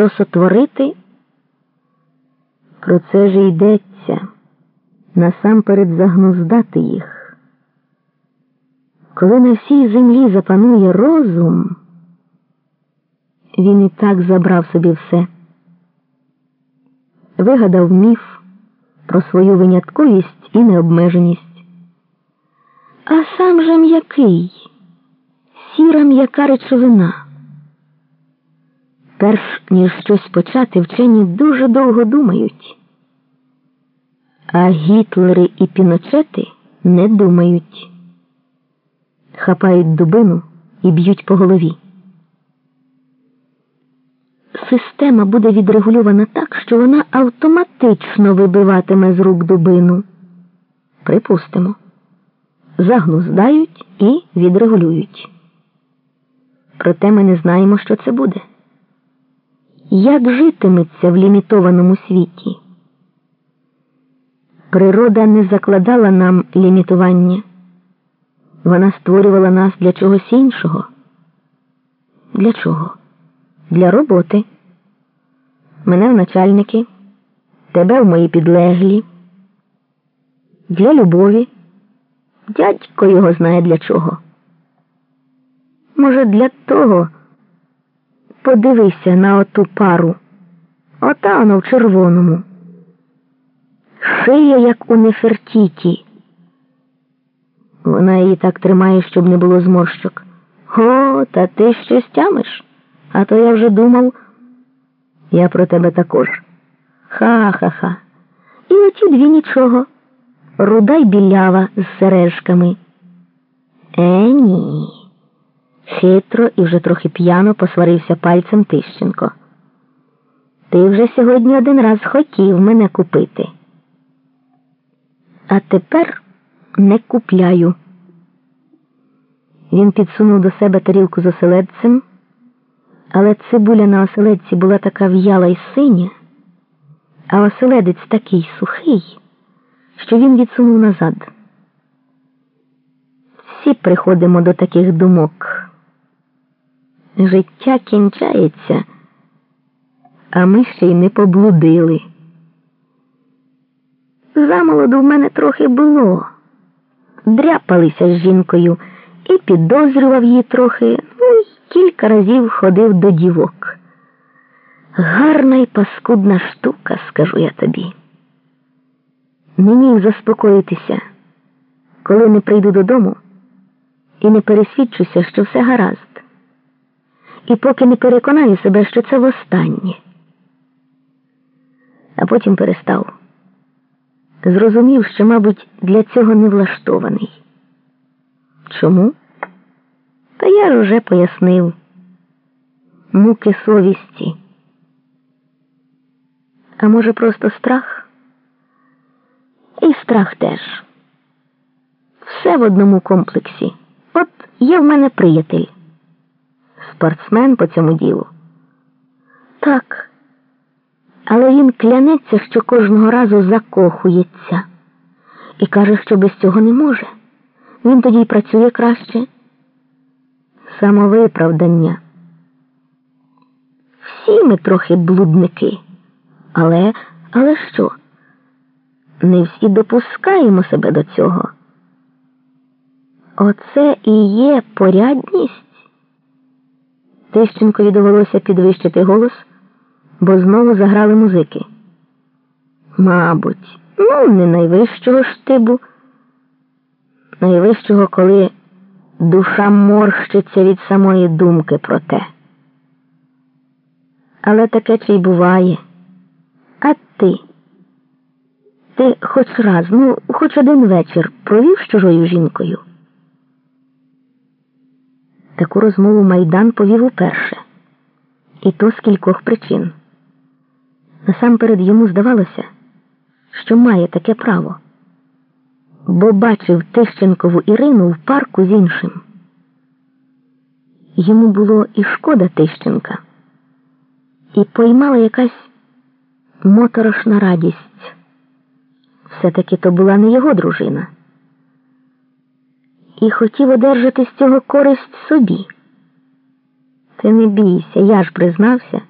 що сотворити? Про це ж йдеться насамперед загнуздати їх. Коли на всій землі запанує розум, він і так забрав собі все, вигадав міф про свою винятковість і необмеженість. А сам же м'який, сіра м'яка речовина. Перш ніж щось почати, вчені дуже довго думають. А гітлери і піночети не думають, хапають дубину і б'ють по голові. Система буде відрегульована так, що вона автоматично вибиватиме з рук дубину. Припустимо, загнуздають і відрегулюють. Проте ми не знаємо, що це буде. Як житиметься в лімітованому світі? Природа не закладала нам лімітування. Вона створювала нас для чогось іншого. Для чого? Для роботи. Мене в начальники, тебе в мої підлеглі. Для любові. Дядько його знає для чого. Може, для того. Подивися на оту пару. Ота воно в червоному. Шия, як у Нефертіті. Вона її так тримає, щоб не було зморщок. О, та ти щось тямиш. А то я вже думав, я про тебе також. Ха-ха-ха. І оті дві нічого. Руда й білява з сережками. Е, ні. Хитро і вже трохи п'яно посварився пальцем Тищенко. Ти вже сьогодні один раз хотів мене купити. А тепер не купляю. Він підсунув до себе тарілку з оселедцем, але цибуля на оселедці була така в'яла й синя, а оселедець такий сухий, що він відсунув назад. Всі приходимо до таких думок. Життя кінчається, а ми ще й не поблудили. Замолоду в мене трохи було. Дряпалися з жінкою і підозрював її трохи, ну й кілька разів ходив до дівок. Гарна й паскудна штука, скажу я тобі. Не міг заспокоїтися, коли не прийду додому і не пересвідчуся, що все гаразд. І поки не переконаю себе, що це востаннє. А потім перестав. Зрозумів, що, мабуть, для цього не влаштований. Чому? Та я ж уже пояснив муки совісті. А може, просто страх? І страх теж. Все в одному комплексі. От є в мене приятель, спортсмен по цьому ділу. Так але він клянеться, що кожного разу закохується і каже, що без цього не може. Він тоді й працює краще. Самовиправдання. Всі ми трохи блудники, але, але що? Не всі допускаємо себе до цього. Оце і є порядність. Тищенкові довелося підвищити голос бо знову заграли музики. Мабуть, ну, не найвищого штибу, найвищого, коли душа морщиться від самої думки про те. Але таке чи й буває. А ти? Ти хоч раз, ну, хоч один вечір провів з чужою жінкою? Таку розмову Майдан повів уперше, і то з кількох причин. Насамперед йому здавалося, що має таке право, бо бачив Тищенкову Ірину в парку з іншим. Йому було і шкода Тищенка, і поймала якась моторошна радість. Все-таки то була не його дружина. І хотів одержати з цього користь собі. Ти не бійся, я ж признався